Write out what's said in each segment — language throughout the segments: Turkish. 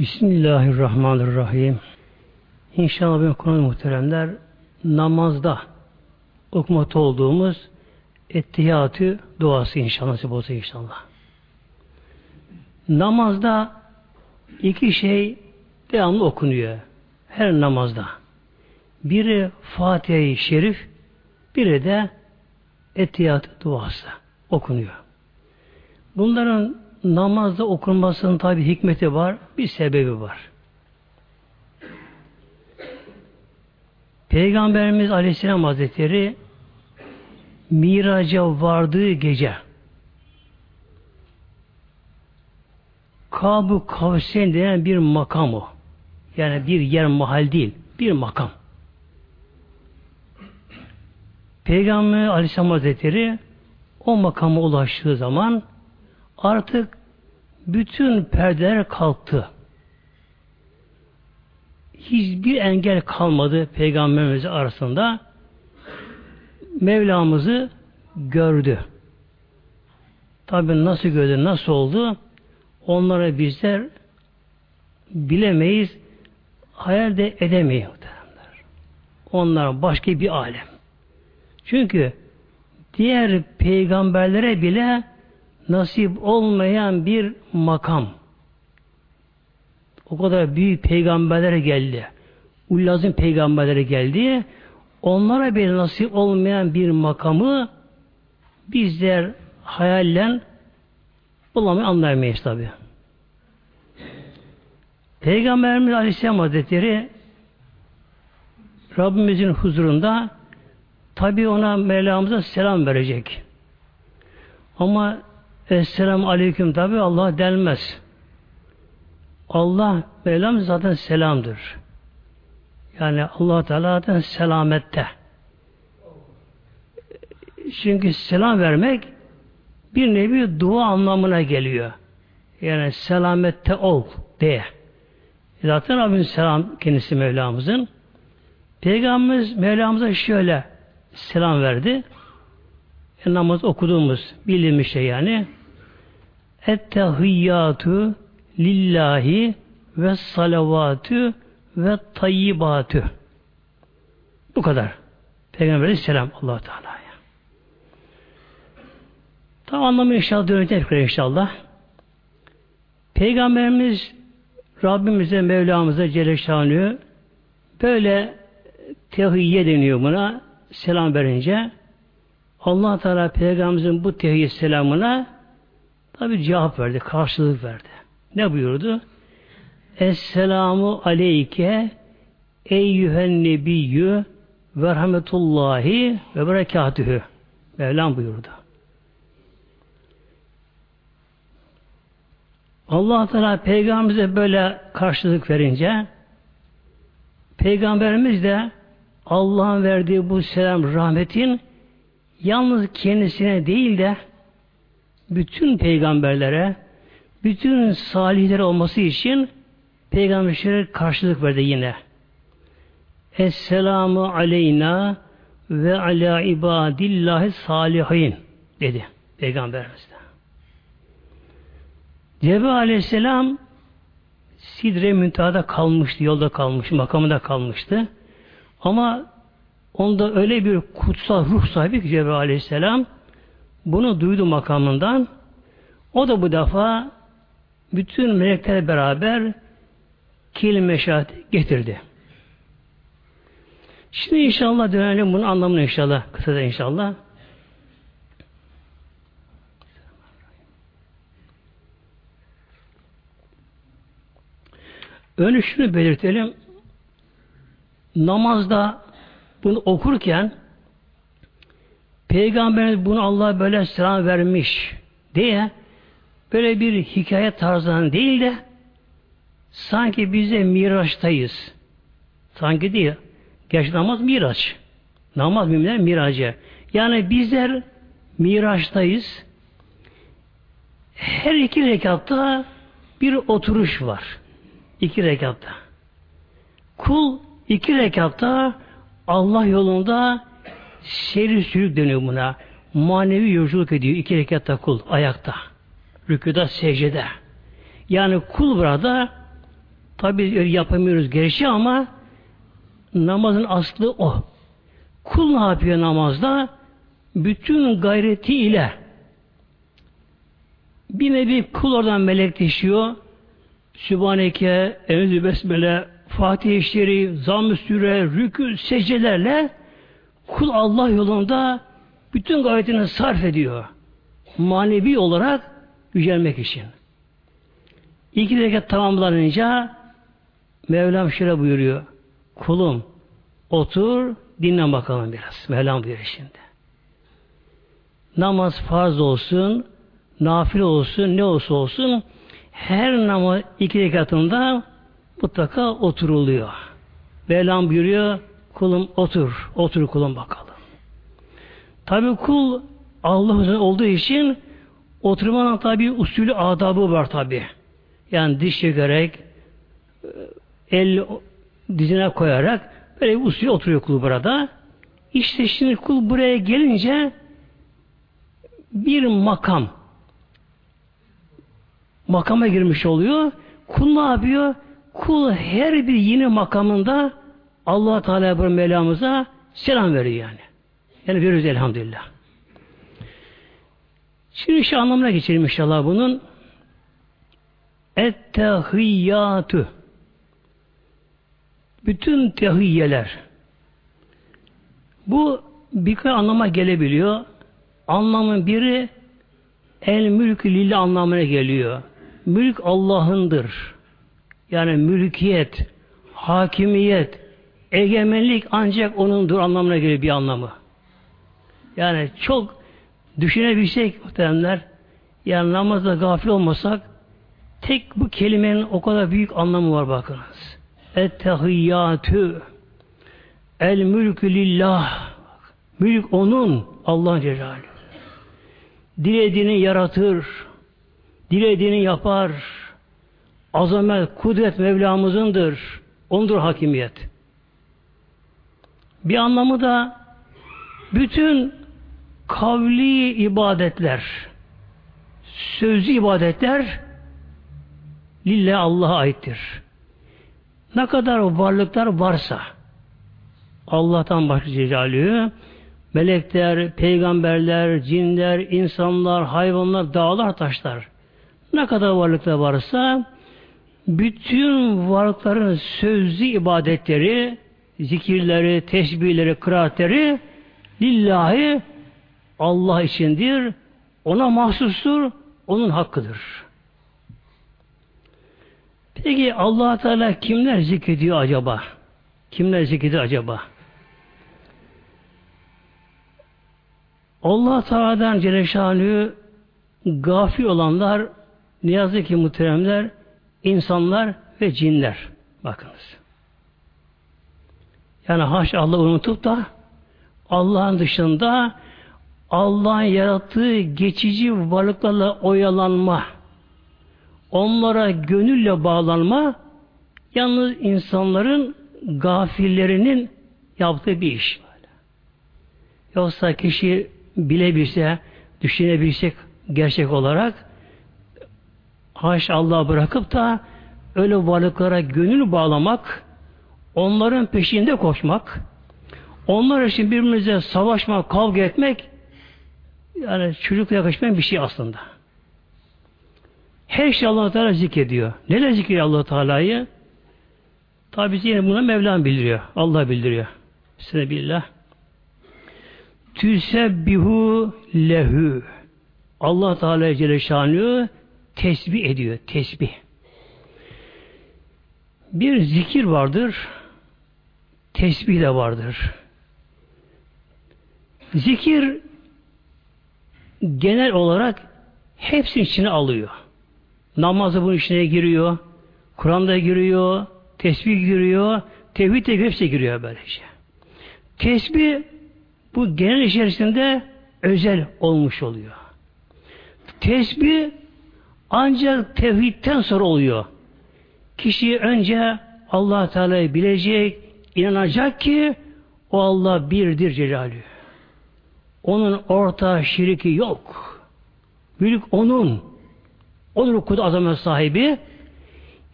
Bismillahirrahmanirrahim. İnşallah benim konu muhteremler namazda okumakta olduğumuz ettihiyatü duası inşallah nasip olsa inşallah. Namazda iki şey devamlı okunuyor. Her namazda. Biri Fatiha-i Şerif, biri de ettihiyatü duası okunuyor. Bunların namazda okunmasının tabi hikmeti var, bir sebebi var. Peygamberimiz Aleyhisselam Hazretleri miraca vardığı gece Kabu Kavsen denen bir makam o. Yani bir yer mahal değil, bir makam. Peygamber Aleyhisselam Hazretleri o makama ulaştığı zaman artık bütün perdeler kalktı. Hiçbir engel kalmadı Peygamberimiz arasında. Mevlamızı gördü. Tabi nasıl gördü, nasıl oldu? Onlara bizler bilemeyiz, hayal de edemeyiz. Onlar başka bir alem. Çünkü diğer peygamberlere bile nasip olmayan bir makam. O kadar büyük peygamberlere geldi. Ullazın peygamberlere geldi. Onlara bir nasip olmayan bir makamı bizler hayallen bulamayı anlayamayız tabi. Peygamberimiz Aleyhisselam Hazretleri Rabbimizin huzurunda tabi ona Mevlamıza selam verecek. Ama Esselamu Aleyküm tabi Allah denmez. Allah Mevlam zaten selamdır. Yani allah Teala zaten selamette. Çünkü selam vermek bir nevi dua anlamına geliyor. Yani selamette ol diye. Zaten Rabbimiz selam kendisi Mevlamızın. Peygamberimiz Mevlamıza şöyle selam verdi. E, namaz okuduğumuz bildiğimiz şey yani. Ettehiyyatü lillahi ve salavatü ve tayyibatü. Bu kadar. Peygamber selam allah Teala'ya. Tam anlamı inşallah dönecek inşallah. Peygamberimiz Rabbimize, Mevlamıza Celle Şanlı böyle tehiyye deniyor buna selam verince Allah Teala Peygamberimizin bu tehiyye selamına tabi cevap verdi, karşılık verdi. Ne buyurdu? Esselamu aleyke eyyühen nebiyyü ve rahmetullahi ve berekatühü. Mevlam buyurdu. Allah Teala peygamberimize böyle karşılık verince peygamberimiz de Allah'ın verdiği bu selam rahmetin yalnız kendisine değil de bütün peygamberlere bütün salihler olması için peygamberlere karşılık verdi yine. Esselamu aleyna ve ala ibadillahi salihin dedi peygamberimiz de. Cebrail aleyhisselam Sidre Müntaha'da kalmıştı, yolda kalmış, makamında kalmıştı. Ama onda öyle bir kutsal ruh sahibi ki Cebrail aleyhisselam bunu duydu makamından. O da bu defa bütün melekler beraber kelime şahit getirdi. Şimdi inşallah dönelim bunun anlamını inşallah. Kısaca inşallah. Önce şunu belirtelim. Namazda bunu okurken Peygamberimiz bunu Allah böyle selam vermiş diye böyle bir hikaye tarzından değil de sanki bize miraçtayız. Sanki değil. Gerçi namaz miraç. Namaz müminler miracı. Yani bizler miraçtayız. Her iki rekatta bir oturuş var. İki rekatta. Kul iki rekatta Allah yolunda seyri sürük dönüyor buna. Manevi yolculuk ediyor iki rekatta kul ayakta. Rüküda secdede. Yani kul burada Tabi yapamıyoruz gerçi ama namazın aslı o. Kul ne yapıyor namazda? Bütün gayretiyle bir nevi kul oradan melekleşiyor. Sübhaneke, Enzi Besmele, Fatih-i Şerif, Zam-ı Süre, Rükü, secdelerle kul Allah yolunda bütün gayretini sarf ediyor. Manevi olarak yücelmek için. İki rekat tamamlanınca Mevlam şöyle buyuruyor. Kulum otur dinlen bakalım biraz. Mevlam buyuruyor şimdi. Namaz farz olsun, nafile olsun, ne olsa olsun her namaz iki rekatında mutlaka oturuluyor. Mevlam buyuruyor kulum otur, otur kulum bakalım. Tabi kul Allah'ın olduğu için oturmanın tabi usulü adabı var tabi. Yani diş çekerek el dizine koyarak böyle bir usul oturuyor kul burada. İşte şimdi kul buraya gelince bir makam makama girmiş oluyor. Kul ne yapıyor? Kul her bir yeni makamında allah Teala bir Mevlamıza selam veriyor yani. Yani veriyoruz elhamdülillah. Şimdi şu anlamına geçelim inşallah bunun. Ettehiyyatü bütün tehiyyeler bu birkaç anlama gelebiliyor. Anlamın biri el mülk lillah anlamına geliyor. Mülk Allah'ındır. Yani mülkiyet, hakimiyet, egemenlik ancak O'nundur anlamına geliyor bir anlamı. Yani çok düşünebilsek muhteremler, yani namazda gafil olmasak tek bu kelimenin o kadar büyük anlamı var bakınız. Ettehiyyatü El mülkü lillah Mülk onun Allah Celaluhu. Dilediğini yaratır. Dilediğini yapar. Azamet, kudret Mevlamızındır. Ondur hakimiyet. Bir anlamı da bütün kavli ibadetler, sözlü ibadetler lillah Allah'a aittir. Ne kadar varlıklar varsa Allah'tan başka Celaluhu melekler, peygamberler, cinler, insanlar, hayvanlar, dağlar, taşlar ne kadar varlıklar varsa bütün varlıkların sözlü ibadetleri, zikirleri, tesbihleri, kıraatleri lillahi Allah içindir. Ona mahsustur. Onun hakkıdır. Peki allah Teala kimler zikrediyor acaba? Kimler zikrediyor acaba? Allah Teala'dan Celle gafil olanlar ne yazık ki muhteremler insanlar ve cinler. Bakınız. Yani haş Allah unutup da Allah'ın dışında Allah'ın yarattığı geçici varlıklarla oyalanma, onlara gönülle bağlanma, yalnız insanların gafillerinin yaptığı bir iş. Yoksa kişi bilebilse, düşünebilsek gerçek olarak haş Allah'a bırakıp da öyle varlıklara gönül bağlamak, onların peşinde koşmak, onlar için birbirimize savaşmak, kavga etmek yani çocukla yakışmayan bir şey aslında. Her şey allah Teala zikrediyor. Neler zikrediyor allah Teala'yı? Tabi yine buna Mevlam bildiriyor. Allah bildiriyor. Bismillah. Tüsebbihu lehu. Allah Teala Celle Şanlı tesbih ediyor. Tesbih. Bir zikir vardır. Tesbih de vardır. Zikir genel olarak hepsinin içine alıyor. Namazı bunun içine giriyor. Kur'an'da giriyor. Tesbih giriyor. Tevhid de hepsi giriyor böylece. Tesbih bu genel içerisinde özel olmuş oluyor. Tesbih ancak tevhidten sonra oluyor. Kişi önce Allah Teala'yı bilecek, inanacak ki o Allah birdir Celalü. Onun orta şiriki yok. Mülk onun. Onun kudu azamet sahibi.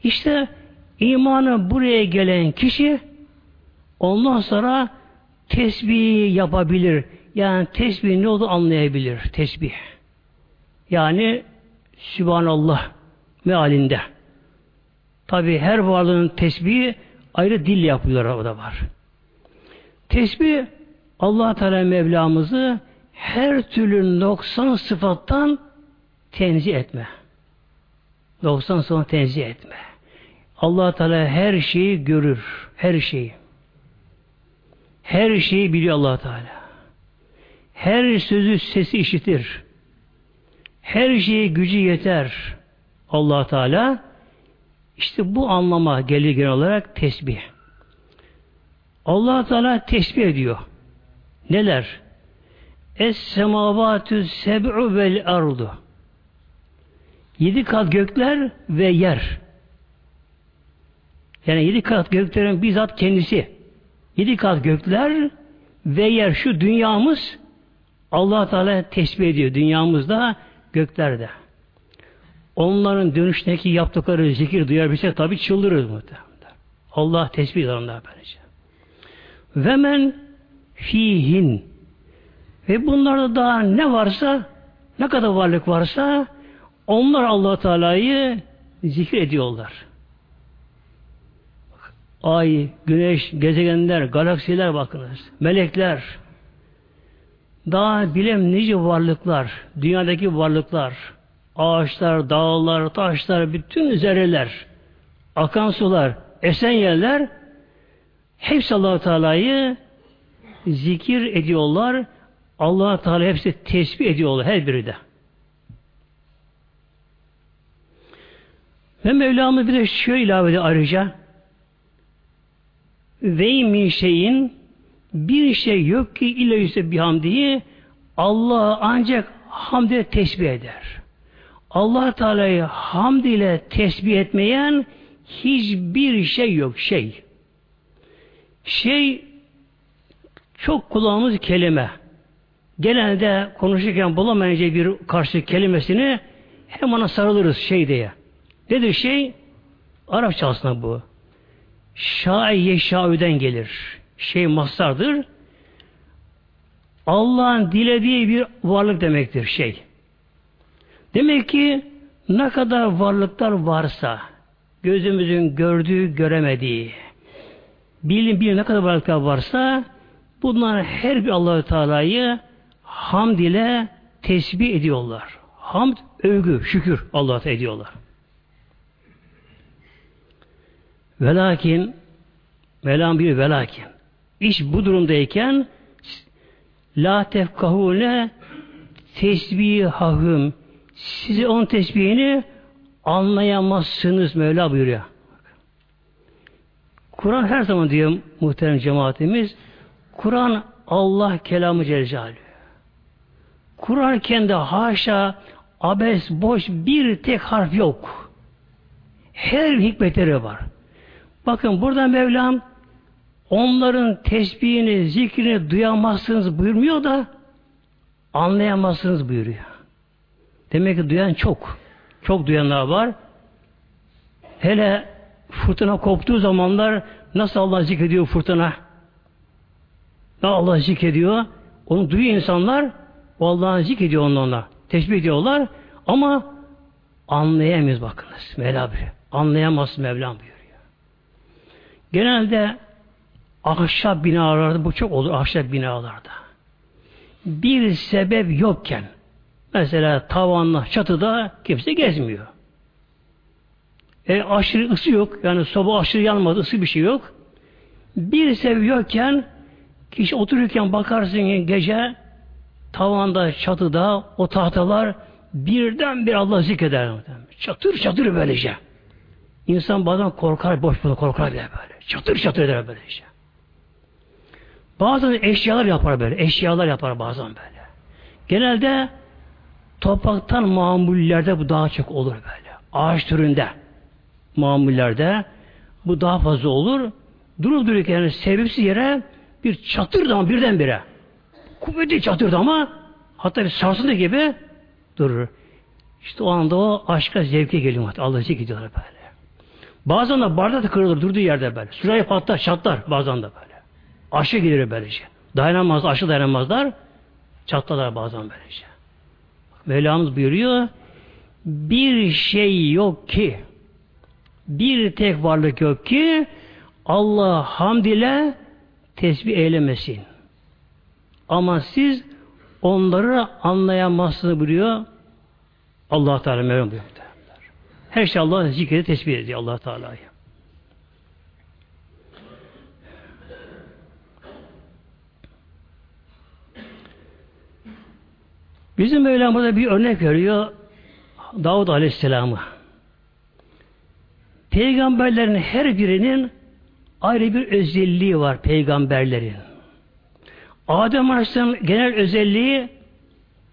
İşte imanı buraya gelen kişi ondan sonra tesbih yapabilir. Yani tesbih ne olduğunu anlayabilir. Tesbih. Yani Sübhanallah mealinde. Tabi her varlığın tesbihi ayrı dil yapılıyor orada var. Tesbih Allah Teala Mevlamızı her türlü noksan sıfattan tenzih etme. Noksan sıfattan tenzih etme. Allah Teala her şeyi görür. Her şeyi. Her şeyi biliyor Allah Teala. Her sözü sesi işitir. Her şeye gücü yeter. Allah Teala işte bu anlama gelir genel olarak tesbih. Allah Teala tesbih ediyor. Neler? Es semavatü seb'u vel ardu. Yedi kat gökler ve yer. Yani yedi kat göklerin bizzat kendisi. Yedi kat gökler ve yer şu dünyamız Allah Teala tesbih ediyor. Dünyamızda göklerde. Onların dönüşteki yaptıkları zikir duyabilsek tabi çıldırırız muhtemelen. Allah tesbih eder böylece. Ve men fihin ve bunlarda daha ne varsa ne kadar varlık varsa onlar allah Teala'yı zikir ediyorlar. Ay, güneş, gezegenler, galaksiler bakınız. Melekler, daha bilem nice varlıklar, dünyadaki varlıklar, ağaçlar, dağlar, taşlar, bütün zerreler, akan sular, esen yerler hepsi allah Teala'yı zikir ediyorlar. allah Teala hepsi tesbih ediyorlar her biri de. Ve Mevlamız bir de şöyle ilave ediyor ayrıca ve min şeyin bir şey yok ki illa yüse bihamdihi Allah ancak hamd ile tesbih eder. Allah Teala'yı hamd ile tesbih etmeyen hiçbir şey yok. Şey. Şey çok kullandığımız kelime. Genelde konuşurken bulamayınca bir karşı kelimesini hem ona sarılırız şey diye. Nedir şey? Arapça aslında bu. Şa'e yeşâüden gelir. Şey mastardır. Allah'ın dilediği bir varlık demektir şey. Demek ki ne kadar varlıklar varsa gözümüzün gördüğü, göremediği bilin bir ne kadar varlıklar varsa bunlar her bir Allahü Teala'yı hamd ile tesbih ediyorlar. Hamd, övgü, şükür Allah'a ediyorlar. Velakin velan bir velakin iş bu durumdayken la tefkahune tesbihahum sizi on tesbihini anlayamazsınız Mevla buyuruyor. Kur'an her zaman diyor muhterem cemaatimiz Kur'an Allah kelamı Celle Kur'an kendi haşa abes boş bir tek harf yok. Her hikmetleri var. Bakın burada Mevlam onların tesbihini, zikrini duyamazsınız buyurmuyor da anlayamazsınız buyuruyor. Demek ki duyan çok. Çok duyanlar var. Hele fırtına koptuğu zamanlar nasıl Allah zikrediyor fırtına? Ne Allah zikrediyor? Onu duyuyor insanlar. O Allah'ı zikrediyor onlarla. Tesbih ediyorlar. Ama anlayamıyoruz bakınız. Mevla buyuruyor. Anlayamaz Mevlam buyuruyor. Genelde ahşap binalarda bu çok olur ahşap binalarda. Bir sebep yokken mesela tavanla çatıda kimse gezmiyor. E aşırı ısı yok. Yani soba aşırı yanmadı, ısı bir şey yok. Bir sebep yokken kişi otururken bakarsın gece tavanda, çatıda o tahtalar birden bir Allah zikreder. Çatır çatır böylece. İnsan bazen korkar, boş boş korkar diye böyle. Çatır çatır eder böyle işte. Bazen eşyalar yapar böyle. Eşyalar yapar bazen böyle. Genelde topraktan mamullerde bu daha çok olur böyle. Ağaç türünde mamullerde bu daha fazla olur. Durup dururken sebepsiz yere bir çatır ama birdenbire. Kuvvetli çatır ama hatta bir sarsıntı gibi durur. İşte o anda o aşka zevke geliyor. Allah gidiyorlar böyle. Bazen de bardak da kırılır durduğu yerde böyle. Sürahi patlar, çatlar bazen de böyle. Aşı gelir böylece. Dayanamaz, aşı dayanamazlar. Çatlarlar bazen böylece. Mevlamız buyuruyor. Bir şey yok ki bir tek varlık yok ki Allah hamd ile tesbih eylemesin. Ama siz onları anlayamazsınız buyuruyor. Allah Teala Mevlam buyuruyor. Her şey Allah zikrede tesbih ediyor Allah Teala'yı. Bizim Mevlam burada bir örnek veriyor. Davud Aleyhisselam'ı. Peygamberlerin her birinin ayrı bir özelliği var peygamberlerin. Adem Aleyhisselam genel özelliği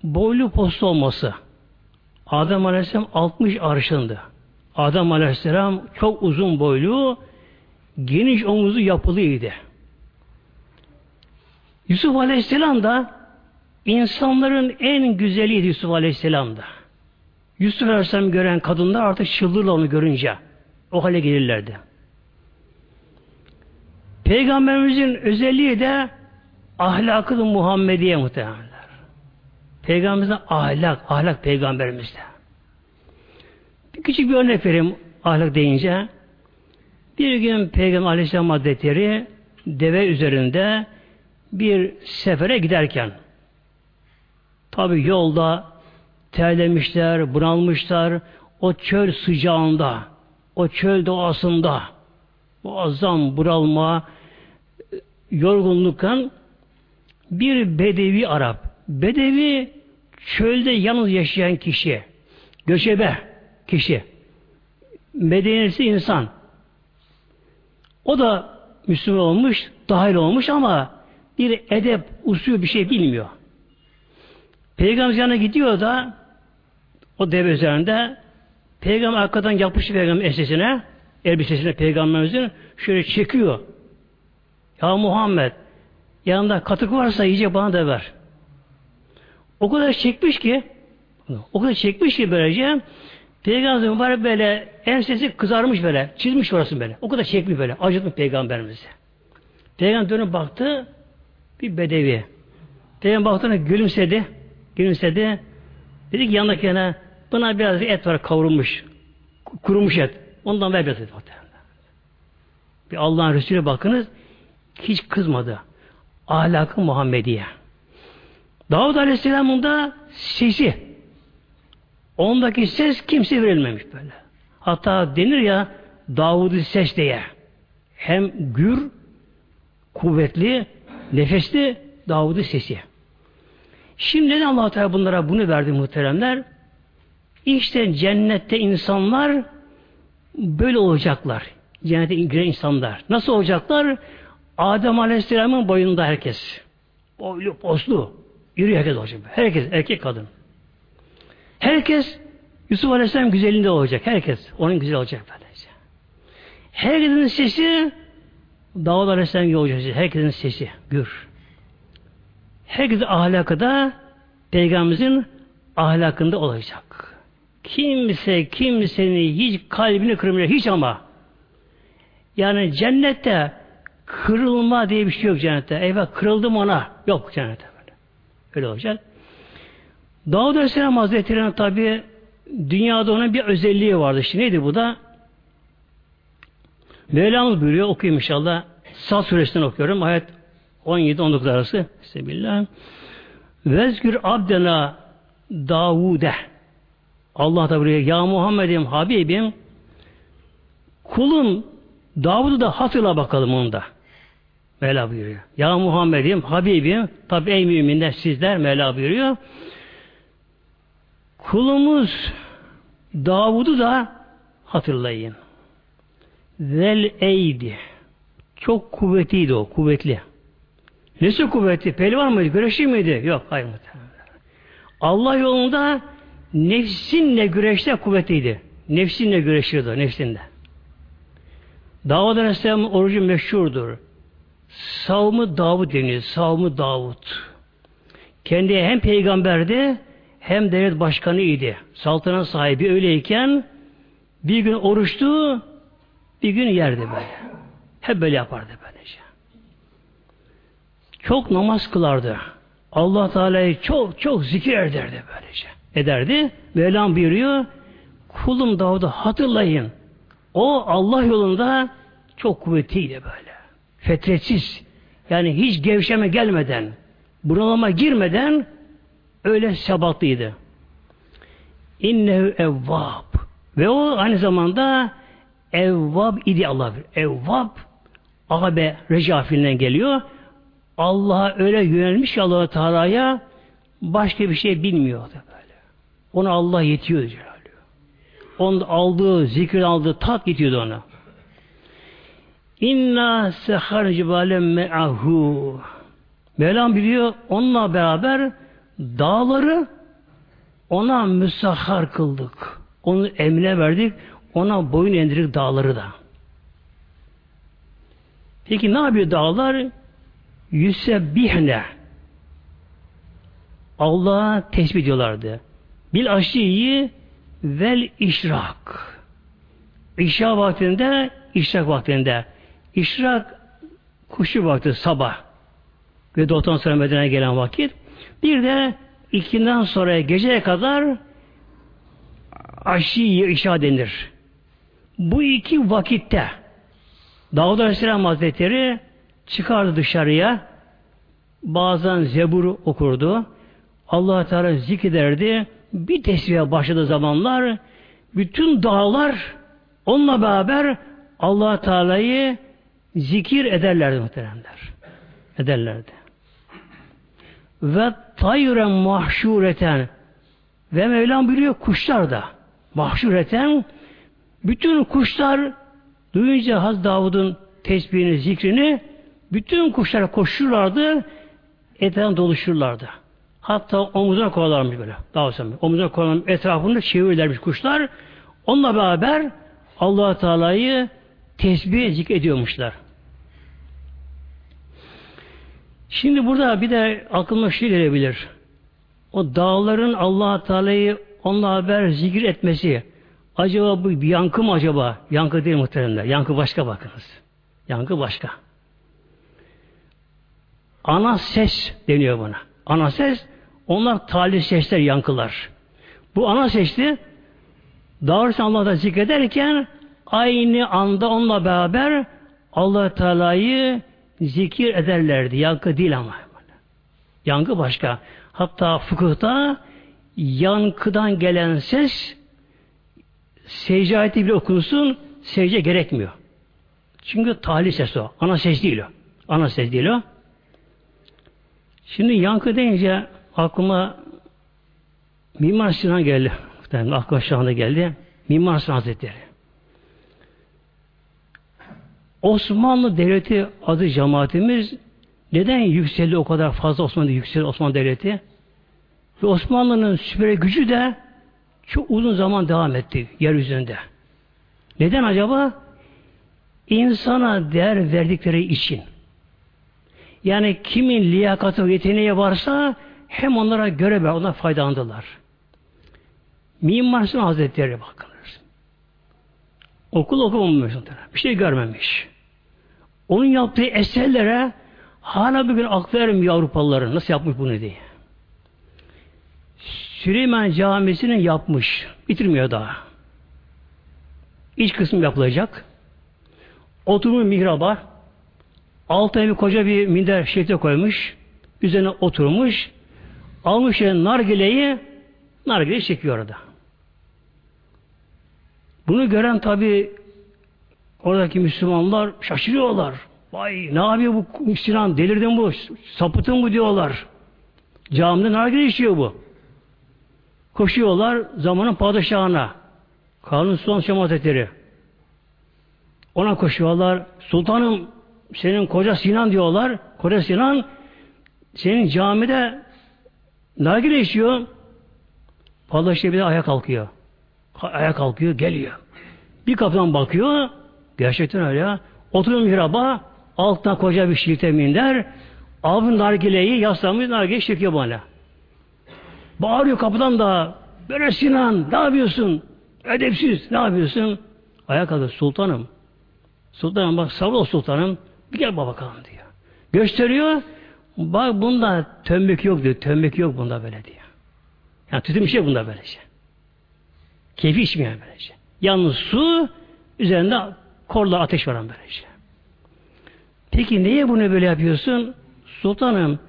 boylu postu olması. Adem Aleyhisselam 60 arşındı. Adem Aleyhisselam çok uzun boylu, geniş omuzu yapılıydı. Yusuf Aleyhisselam da insanların en güzeliydi Yusuf Aleyhisselam da. Yusuf Aleyhisselam gören kadınlar artık çıldırla onu görünce o hale gelirlerdi. Peygamberimizin özelliği de ahlakı Muhammediye muhtemelenler. Peygamberimizin ahlak, ahlak peygamberimizde. Bir küçük bir örnek vereyim ahlak deyince. Bir gün Peygamber Aleyhisselam Hazretleri deve üzerinde bir sefere giderken tabi yolda terlemişler, bunalmışlar, o çöl sıcağında o çöl doğasında muazzam buralma yorgunluktan bir bedevi Arap. Bedevi çölde yalnız yaşayan kişi. Göçebe kişi. Medeniyesi insan. O da Müslüman olmuş, dahil olmuş ama bir edep, usul bir şey bilmiyor. Peygamber yanına gidiyor da o deve üzerinde Peygamber arkadan yapıştı peygamber esesine, elbisesine peygamberimizin şöyle çekiyor. Ya Muhammed yanında katık varsa iyice bana da ver. O kadar çekmiş ki o kadar çekmiş ki böylece Peygamber mübarek böyle ensesi kızarmış böyle. Çizmiş orası böyle. O kadar çekmiş böyle. Acıtmış peygamberimizi. Peygamber dönüp baktı bir bedevi. Peygamber baktığında gülümsedi. Gülümsedi. Dedi ki yanındakine Buna biraz et var kavrulmuş. Kurumuş et. Ondan ver biraz et. Bir Allah'ın Resulü bakınız hiç kızmadı. Ahlakı Muhammediye. Davud Aleyhisselam'ın da sesi ondaki ses kimse verilmemiş böyle. Hatta denir ya Davud'u ses diye. Hem gür, kuvvetli, nefesli Davud'u sesi. Şimdi neden allah Teala bunlara bunu verdi muhteremler? İşte cennette insanlar böyle olacaklar. Cennete giren insanlar. Nasıl olacaklar? Adem Aleyhisselam'ın boyunda herkes. Boylu, poslu. Yürüyor herkes olacak. Herkes, erkek kadın. Herkes Yusuf Aleyhisselam güzelliğinde olacak. Herkes. Onun güzel olacak böylece. Herkesin sesi Davud Aleyhisselam gibi olacak. Herkesin sesi. Gür. Herkesin ahlakı da Peygamberimizin ahlakında olacak. Kimse kimsenin hiç kalbini kırmayacak. Hiç ama. Yani cennette kırılma diye bir şey yok cennette. Eyvah kırıldım ona. Yok cennette böyle. Öyle olacak. Davud Aleyhisselam Hazretleri'nin tabi dünyada onun bir özelliği vardı. Şimdi neydi bu da? Mevlamız buyuruyor. Okuyayım inşallah. Sal suresinden okuyorum. Ayet 17-19 arası. Sebillah. Vezgür abdena Davude Allah da buraya ya Muhammed'im Habibim kulum Davud'u da hatırla bakalım onu da. Mevla buyuruyor. Ya Muhammed'im Habibim tabi ey müminler sizler Mevla buyuruyor. Kulumuz Davud'u da hatırlayın. Zel eydi. Çok kuvvetliydi o, kuvvetli. Nesi kuvvetli? Pehlivan mıydı? Güreşçi miydi? Yok, hayır Allah yolunda nefsinle güreşte kuvvetliydi. Nefsinle güreşiyordu, nefsinde. Davud Aleyhisselam'ın orucu meşhurdur. Savmı Davud deniyor. Savmı Davud. Kendi hem peygamberdi hem devlet başkanı idi. Saltanat sahibi öyleyken bir gün oruçtu Bir gün yerdi böyle. Hep böyle yapardı. Çok namaz kılardı. Allah Teala'yı çok çok zikir ederdi böylece. Ederdi. Mevlam buyuruyor. Kulum Davud'u hatırlayın. O Allah yolunda çok kuvvetliydi böyle. Fetretsiz. Yani hiç gevşeme gelmeden, bunalıma girmeden öyle sebatlıydı. İnnehu evvab. Ve o aynı zamanda evvab idi Allah. Evvab Abe recafilinden geliyor. Allah'a öyle yönelmiş Allah Teala'ya başka bir şey bilmiyordu böyle. Ona Allah yetiyordu Celaluhu. Onun aldığı, zikir aldığı tat yetiyordu ona. İnna sehar cibale me'ahu. Mevlam biliyor onunla beraber dağları ona müsahhar kıldık. Onu emre verdik. Ona boyun endirdik dağları da. Peki ne yapıyor dağlar? Yüsebbihne. Allah'a tesbih ediyorlardı. Bil aşiyi vel işrak. İşra vaktinde, işrak vaktinde. İşrak kuşu vakti sabah. Ve doğudan sonra Medine'ye gelen vakit. Bir de ikinden sonra geceye kadar aşiye işa denir. Bu iki vakitte Davud Aleyhisselam Hazretleri çıkardı dışarıya bazen zebur okurdu. allah Teala zikrederdi. Bir tesbihe başladığı zamanlar bütün dağlar onunla beraber allah Teala'yı zikir ederlerdi muhteremler. Ederlerdi. Ve tayren mahşureten ve Mevlam biliyor kuşlar da mahşureten bütün kuşlar duyunca Haz Davud'un tesbihini, zikrini bütün kuşlar koşurlardı, etrafında doluşurlardı. Hatta omuzuna koyarlarmış böyle. Daha sonra omuzuna koyarlarmış, etrafında çevirirlermiş kuşlar. Onunla beraber allah Teala'yı tesbih zikrediyormuşlar. Şimdi burada bir de aklıma şey gelebilir. O dağların allah Teala'yı onunla haber zikir etmesi acaba bu bir yankı mı acaba? Yankı değil muhteremler. Yankı başka bakınız. Yankı başka. Ana ses deniyor buna. Ana ses onlar talih sesler, yankılar. Bu ana sesli doğrusu Allah'ta zikrederken aynı anda onunla beraber allah Teala'yı zikir ederlerdi. Yankı değil ama. Yankı başka. Hatta fıkıhta yankıdan gelen ses secde ayeti bile okunsun secde gerekmiyor. Çünkü talih ses o. Ana ses değil o. Ana ses değil o. Şimdi yankı deyince aklıma Mimar Sinan geldi. Yani aklıma şu anda geldi. Mimar Sinan Hazretleri. Osmanlı Devleti adı cemaatimiz neden yükseldi o kadar fazla Osmanlı yükseldi Osmanlı Devleti? Ve Osmanlı'nın süper gücü de çok uzun zaman devam etti yeryüzünde. Neden acaba? İnsana değer verdikleri için. Yani kimin liyakatı ve yeteneği varsa hem onlara göre ona faydalandılar. Mimar Sinan Hazretleri bakınız. Okul okumamış. Bir şey görmemiş. Onun yaptığı eserlere hala bugün aklı ermiyor Avrupalıların. Nasıl yapmış bunu diye. Süleyman Camisi'ni yapmış. Bitirmiyor daha. İç kısım yapılacak. Oturma mihraba altına bir koca bir minder şekilde koymuş. Üzerine oturmuş. Almış yani nargileyi nargileyi çekiyor orada. Bunu gören tabi oradaki Müslümanlar şaşırıyorlar. Vay ne yapıyor bu Sinan delirdin bu sapıtın bu diyorlar. Camide nargile içiyor bu. Koşuyorlar zamanın padişahına. Kanun Sultan Şam Hazretleri. Ona koşuyorlar. Sultanım senin koca Sinan diyorlar. Koca Sinan senin camide nargile içiyor. Padişah bir de ayağa kalkıyor. Ayağa kalkıyor, geliyor. Bir kapıdan bakıyor. Gerçekten öyle. Oturuyor mihraba. Altına koca bir şilte minder. Abi nargileyi yaslamış nargileyi çekiyor bana. Bağırıyor kapıdan da böyle Sinan ne yapıyorsun? Edepsiz ne yapıyorsun? Ayak kalkıyor sultanım. Sultanım bak sabır sultanım. Bir gel baba bakalım diyor. Gösteriyor. Bak bunda tömbük yok diyor. Tömbük yok bunda böyle diyor. Yani tütün bir şey bunda böylece. Keyfi içmiyor böylece. Yalnız su üzerinde korla ateş varan böylece. Peki niye bunu böyle yapıyorsun? Sultanım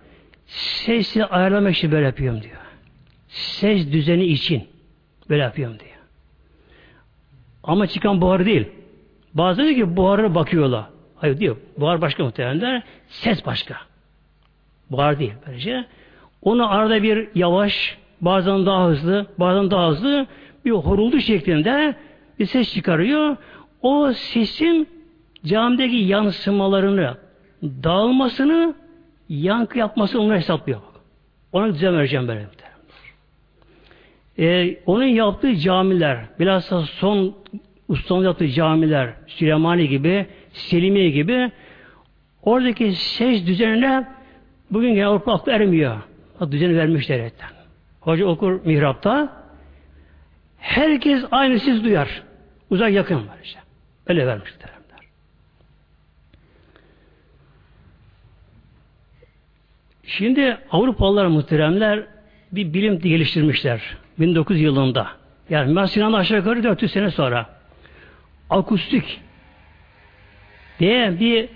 sesi ayarlamak için böyle yapıyorum diyor. Ses düzeni için böyle yapıyorum diyor. Ama çıkan buhar değil. Bazıları ki buharına bakıyorlar. Hayır diyor. Buhar başka muhtemelen. Ses başka. Buhar değil böylece. Onu arada bir yavaş, bazen daha hızlı, bazen daha hızlı bir horuldu şeklinde bir ses çıkarıyor. O sesin camideki yansımalarını, dağılmasını, yankı yapmasını onu hesaplıyor. Ona düzen vereceğim böyle. Ee, onun yaptığı camiler, bilhassa son ustanın yaptığı camiler, Süleymani gibi, Selimiye gibi oradaki ses düzenine bugün Avrupa aklı ermiyor. Düzeni vermişler etten. Hoca okur mihrapta herkes aynı ses duyar. Uzak yakın var işte. Öyle vermişler. Şimdi Avrupalılar muhteremler bir bilim geliştirmişler. 1900 yılında. Yani Mersin'den aşağı yukarı 400 sene sonra akustik diye bir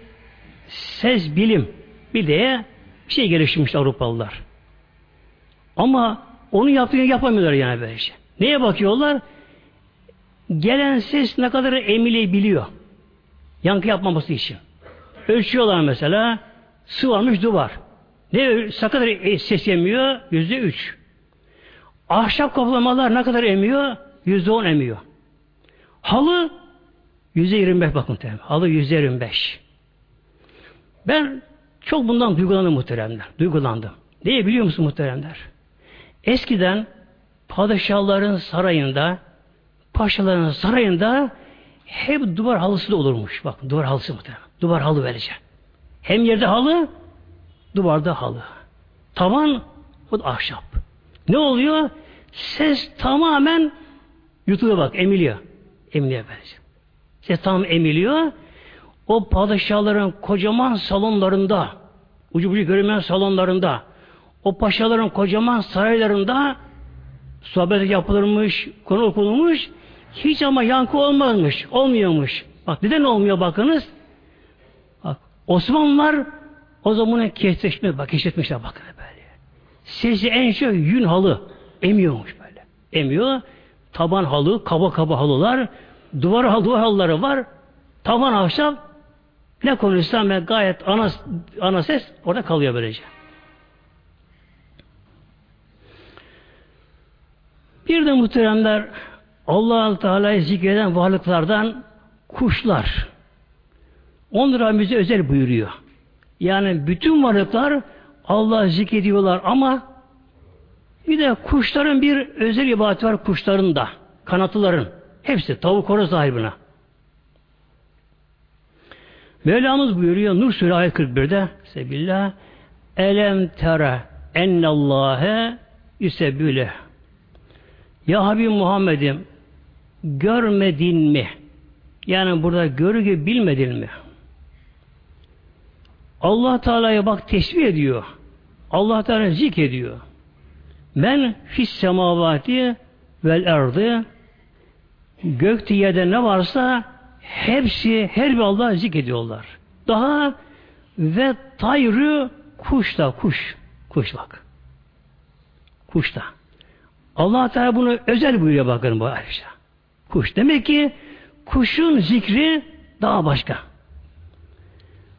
ses bilim bir diye bir şey geliştirmiş Avrupalılar. Ama onu yaptığını yapamıyorlar yani böyle şey. Neye bakıyorlar? Gelen ses ne kadar emilebiliyor. Yankı yapmaması için. Ölçüyorlar mesela. Sıvanmış duvar. Ne kadar ses yemiyor? Yüzde üç. Ahşap kaplamalar ne kadar emiyor? Yüzde on emiyor. Halı yüzde yirmi beş bakın muhterem. Halı yüzde yirmi beş. Ben çok bundan duygulandım muhteremler. Duygulandım. Niye biliyor musun muhteremler? Eskiden padişahların sarayında paşaların sarayında hep duvar halısı da olurmuş. Bak duvar halısı muhterem. Duvar halı böylece. Hem yerde halı duvarda halı. Tavan o da ahşap. Ne oluyor? Ses tamamen yutuluyor bak, emiliyor. Emiliyor böylece. Tam emiliyor. O padişahların kocaman salonlarında, ucu bucu görünmeyen salonlarında, o paşaların kocaman saraylarında sohbet yapılırmış, konu okunmuş, hiç ama yankı olmamış, olmuyormuş. Bak neden olmuyor bakınız? Bak, Osmanlılar o zaman keşfetmiş, bak keşfetmişler bakın böyle. Sesi en çok yün halı emiyormuş böyle. Emiyor. Taban halı, kaba kaba halılar, duvar halı, duvar halıları var. Taban ahşap ne konuşsam ben gayet ana, ana ses orada kalıyor böylece. Bir de muhteremler allah Teala'yı zikreden varlıklardan kuşlar. Onlara bize özel buyuruyor. Yani bütün varlıklar Allah zikrediyorlar ama bir de kuşların bir özel ibadeti var kuşların da. Kanatlıların. Hepsi tavuk horoz sahibine. Mevlamız buyuruyor Nur Suresi ayet 41'de Sebillah Elem tere ennallâhe yüsebbüle Ya Habib Muhammed'im görmedin mi? Yani burada görgü bilmedin mi? Allah Teala'ya bak tesbih ediyor. Allah Teala zik ediyor. Men fis semavati vel erdi gökte yerde ne varsa hepsi her bir Allah zik ediyorlar. Daha ve tayrı kuş da kuş. Kuş bak. Kuş da. Allah Teala bunu özel buyuruyor bakın bu ayrıca. Kuş. Demek ki kuşun zikri daha başka.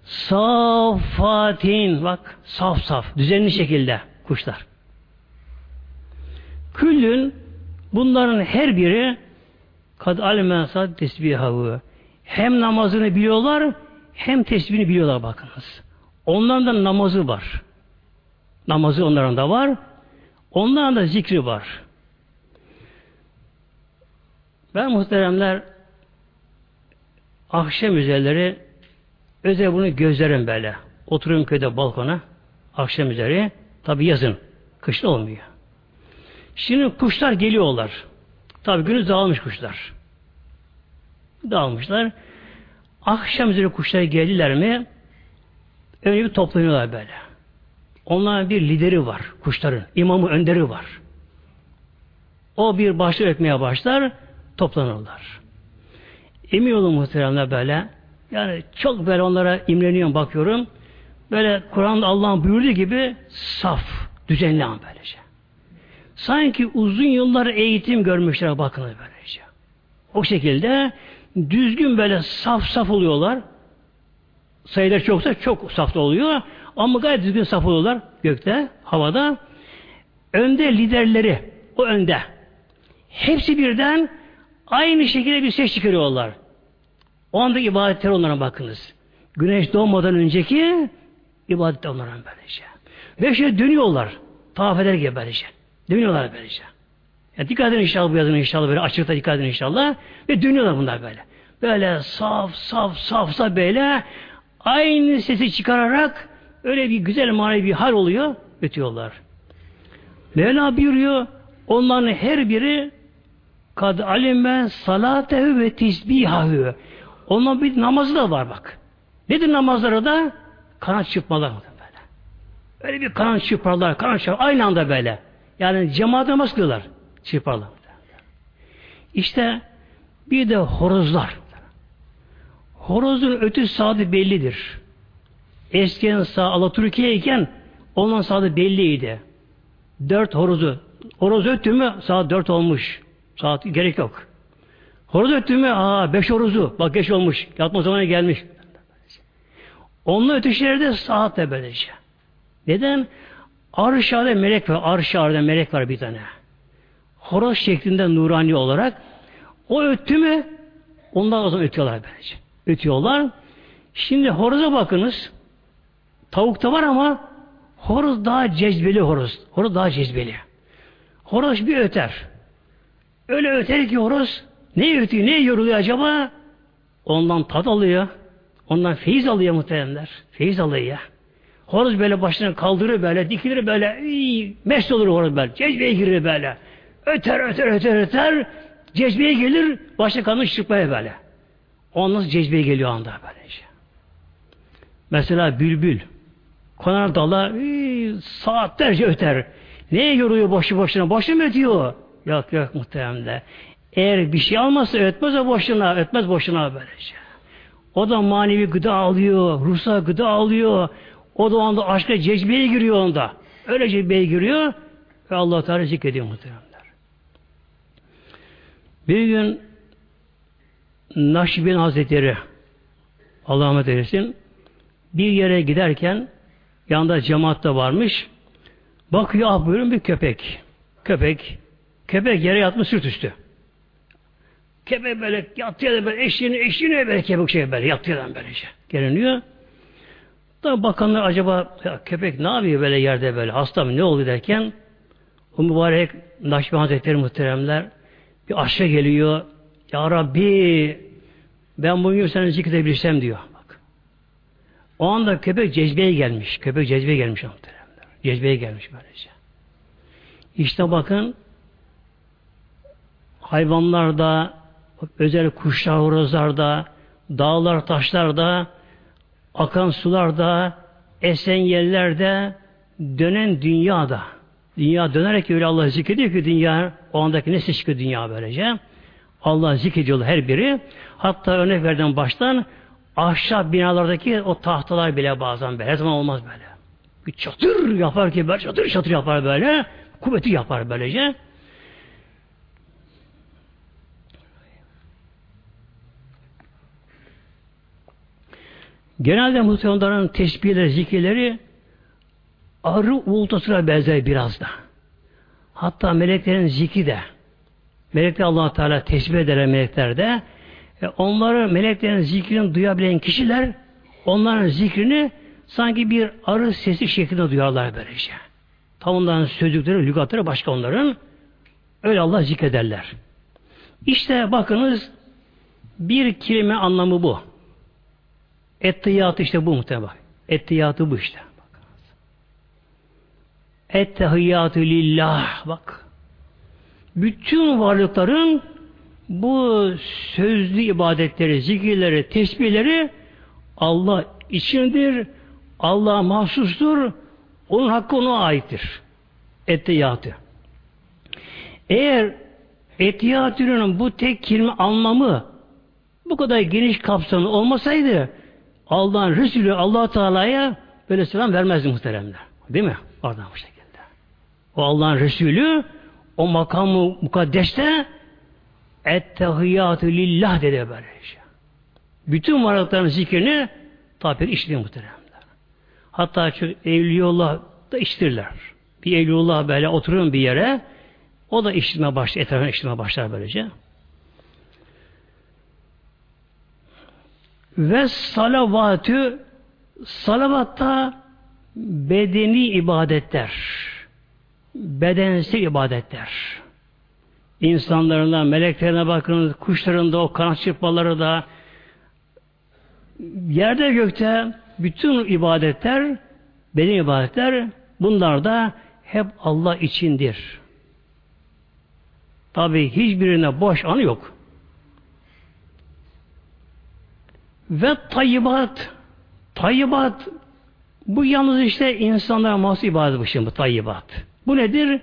Safatin bak saf saf düzenli şekilde kuşlar. Küllün bunların her biri kad almen sad tesbihahu hem namazını biliyorlar hem tesbihini biliyorlar bakınız. Onların da namazı var. Namazı onların da var. Onların da zikri var. Ben muhteremler akşam üzerleri özel bunu gözlerim böyle. Oturuyorum köyde balkona akşam üzeri. Tabi yazın. Kışta olmuyor. Şimdi kuşlar geliyorlar. Tabi günü dağılmış kuşlar. Dağılmışlar. Akşam üzeri kuşlar geldiler mi önce bir toplanıyorlar böyle. Onların bir lideri var kuşların. imamı önderi var. O bir başlık etmeye başlar toplanırlar. Emin olun muhteremler böyle. Yani çok böyle onlara imreniyorum bakıyorum. Böyle Kur'an'da Allah'ın buyurduğu gibi saf, düzenli an böylece. Sanki uzun yıllar eğitim görmüşler bakın böylece. O şekilde düzgün böyle saf saf oluyorlar. Sayılar çoksa çok saf oluyor. Ama gayet düzgün saf oluyorlar gökte, havada. Önde liderleri, o önde. Hepsi birden aynı şekilde bir ses çıkarıyorlar. O anda ibadetler onlara bakınız. Güneş doğmadan önceki ibadet onlara böylece. Ve şey dönüyorlar. Tavaf eder gibi böylece. Dönüyorlar böylece. Yani dikkat edin inşallah bu yazın inşallah böyle açıkta dikkat edin inşallah. Ve dönüyorlar bunlar böyle. Böyle saf saf saf saf böyle aynı sesi çıkararak öyle bir güzel manevi bir hal oluyor. Ötüyorlar. Mevla buyuruyor onların her biri kad alime salatehu ve tisbihahü onun bir namazı da var bak. Nedir namazları da? Kanat çırpmalar böyle. Öyle bir kanat çırparlar, kanat çırparlar. Aynı anda böyle. Yani cemaat namaz kılıyorlar. Çırparlar. İşte bir de horozlar. Horozun ötü saadı bellidir. Eskiden sağ Alaturkiye iken ondan saadı belliydi. Dört horozu. Horoz öttü mü saat dört olmuş. Saat gerek yok. Horoz öttü mü? Aa beş horozu. Bak geç olmuş. Yatma zamanı gelmiş. Onunla ötüşlerde saatle böylece. Neden? Arş melek var. Arş melek var bir tane. Horoz şeklinde nurani olarak o öttü mü ondan o zaman ötüyorlar böylece. Ötüyorlar. Şimdi horoza bakınız. Tavuk da var ama horoz daha cezbeli horoz. Horoz daha cezbeli. Horoz bir öter. Öyle öter ki horoz ne ötüyor, ne yoruluyor acaba? Ondan tat alıyor. Ondan feyiz alıyor muhtemelenler. Feyiz alıyor ya. Horoz böyle başını kaldırır böyle, dikilir böyle, iyi, mest olur horoz böyle. Cezbeye girir böyle. Öter, öter, öter, öter. Cezbeye gelir, başını kanı çıkmaya böyle. Ondan cezbeye geliyor anda böyle işte. Mesela bülbül. Konar dala iyi, saatlerce öter. Neye yoruyor boşu boşuna? Boşu mu ötüyor? Yok yok muhtemelen. Eğer bir şey almazsa ötmez o boşuna, ötmez boşuna böylece. O da manevi gıda alıyor, ruhsal gıda alıyor. O da anda aşka cezbeye giriyor onda. Öyle cezbeye giriyor ve Allah Teala zikrediyor muhteremler. Bir gün Nakşibin Hazretleri Allah rahmet eylesin bir yere giderken yanında cemaat da varmış. Bakıyor ah buyurun bir köpek. Köpek. Köpek yere yatmış sırt üstü. Köpek böyle yatıyor da böyle eşliğini eşliğine böyle köpek şey böyle yatıyor böyle şey. Geliniyor. Da bakanlar acaba ya köpek ne yapıyor böyle yerde böyle hasta mı ne oldu derken o mübarek Nakşibi Hazretleri muhteremler bir aşağı geliyor. Ya Rabbi ben bugün seni zikredebilirsem diyor. Bak. O anda köpek cezbeye gelmiş. Köpek cezbeye gelmiş muhteremler. Cezbeye gelmiş böylece. İşte bakın hayvanlarda özel kuşlar, horozlarda, dağlar, taşlarda, akan sularda, esen yerlerde, dönen dünyada. Dünya dönerek öyle Allah zikrediyor ki dünya, o andaki ne çıkıyor dünya böylece. Allah zikrediyor her biri. Hatta örnek verdiğim baştan ahşap binalardaki o tahtalar bile bazen böyle. Her zaman olmaz böyle. Bir çatır yapar ki böyle çatır çatır yapar böyle. Kuvveti yapar böylece. Genelde muhtemelen tesbihleri, zikirleri arı uğultusuna benzer biraz da. Hatta meleklerin zikri de melekler allah Teala tesbih eder melekler de e, onları meleklerin zikrini duyabilen kişiler onların zikrini sanki bir arı sesi şeklinde duyarlar böylece. Tam onların sözlükleri, lügatları başka onların. Öyle Allah zikrederler. İşte bakınız bir kelime anlamı bu. Ettehiyatı işte bu muhtemelen. Ettehiyatı bu işte. Ettehiyyatü lillah. Bak. Bütün varlıkların bu sözlü ibadetleri, zikirleri, tesbihleri Allah içindir, Allah'a mahsustur, onun hakkı ona aittir. Ettiyatı. Eğer ettiyatının bu tek kelime anlamı bu kadar geniş kapsamlı olmasaydı Allah'ın Resulü allah Teala'ya böyle selam vermezdi muhteremler. Değil mi? Oradan bu şekilde. O Allah'ın Resulü o makamı mukaddeste ettehiyyatü lillah dedi böyle şey. Bütün varlıkların zikrini tabi işliyor muhteremler. Hatta şu Evliyullah da iştirler. Bir Evliyullah böyle oturuyor bir yere o da işitme başlar, etrafına işitme başlar böylece. Ve salavatü salavatta bedeni ibadetler bedensel ibadetler insanlarına, meleklerine bakınız, kuşların da o kanat çırpmaları da yerde gökte bütün ibadetler beden ibadetler bunlar da hep Allah içindir. Tabi hiçbirine boş anı yok. Ve tayyibat tayyibat bu yalnız işte insanlara mahsus ibadet bu şimdi tayyibat. Bu nedir?